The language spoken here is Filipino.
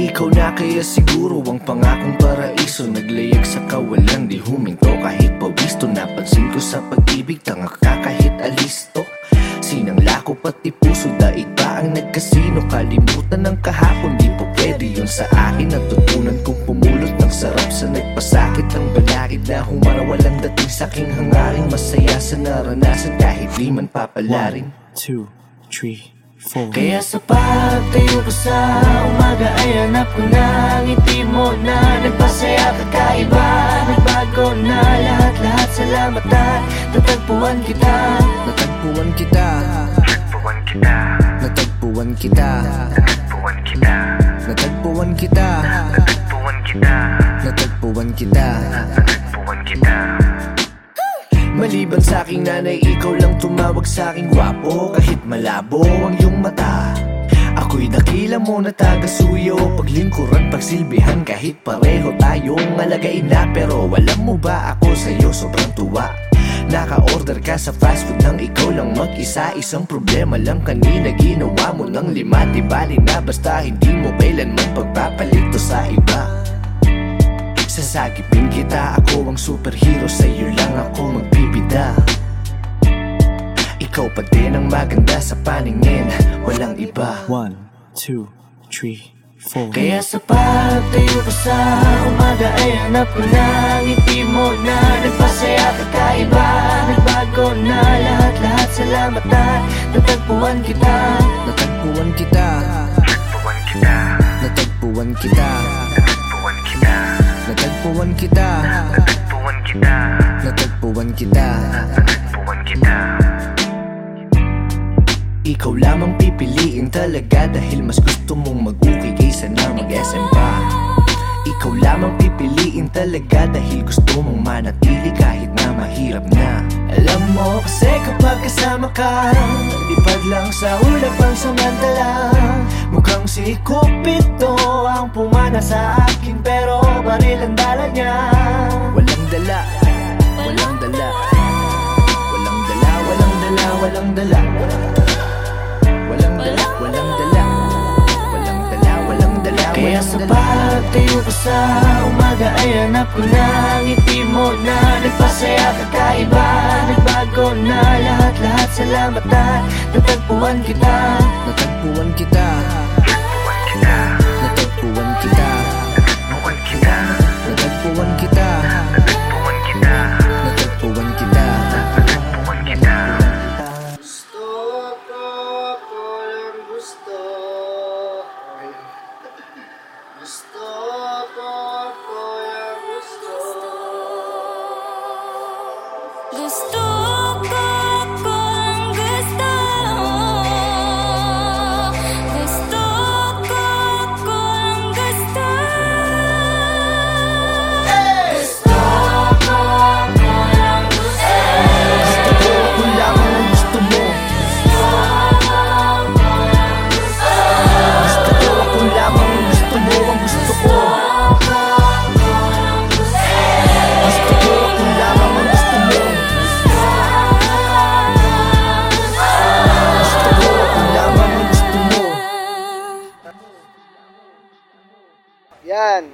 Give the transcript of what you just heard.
Ikaw na kaya siguro ang pangakong paraiso. Naglayag sa kawalan, di huminto. Kahit pawisto Napansin ko sa pag-ibig, tanga ka kahit alisto. Sinangla ko pati puso, daig pa ang nagkasino. Kalimutan ng kahapon, di po pwede yun sa akin. Natutunan kong pumulot ng sarap sa nagpasakit Ang balakid na humara walang dating sa aking hangaring Masaya sa naranasan kahit di man papalarin. Two, three, four. kaya sa pagtayo ko sa umaga ay hanap ko na ang ngiti mo na nagpasaya kakaiba. Nagbago na lahat-lahat salamat at natagpuan kita. Natagpuan kita. Natagpuan kita. Natagpuan kita. Natagpuan kita. Natagpuan kita. Natagpuan kita. Natagpuan kita. Natagpuan kita. Maliban sa aking nanay, ikaw tumawag sa aking gwapo Kahit malabo ang iyong mata. Ako'y dakila mo na taga-suyo Paglingkuran, pagsilbihan kahit pareho tayong alagay na. Pero alam mo ba ako sa'yo sobrang tuwa. Naka-order ka sa fast food nang ikaw lang mag-isa. Isang problema lang kanina ginawa mo ng lima. Di bali na basta hindi mo kailanman pagpapalito sa iba. Sasagipin kita, ako ang superhero Sa'yo lang ako magbibida Ikaw pa din ang maganda sa paningin. Walang iba. One, two, three, four. Kaya sa pagtayo ko sa umaga ay hanap ko na. Ang ngiti mo na. Nagpasaya kakaiba. Nagbago na lahat-lahat salamat at natagpuan kita. Natagpuan kita. Natagpuan kita. Natagpuan kita. Natagpuan kita. Natagpuan kita. Natagpuan kita. Natagpuan kita Ikaw lamang pipiliin talaga Dahil mas gusto mong mag-ukay kaysa na mag-SM pa Ikaw lamang pipiliin talaga Dahil gusto mong manatili kahit na mahirap na. Alam mo kasi kapag kasama ka Lipad lang sa ulap ang samantala. Mukhang si Cupido ang pumana sa akin Pero baril ang dala niya. Walang dala, walang dala Walang dala, walang dala, walang dala sa pagtayo ko sa umaga ay hanap ko na ang ngiti mo na nagpasaya kakaiba. Nagbago na lahat-lahat salamat at natagpuan kita. Natagpuan kita understood Yan.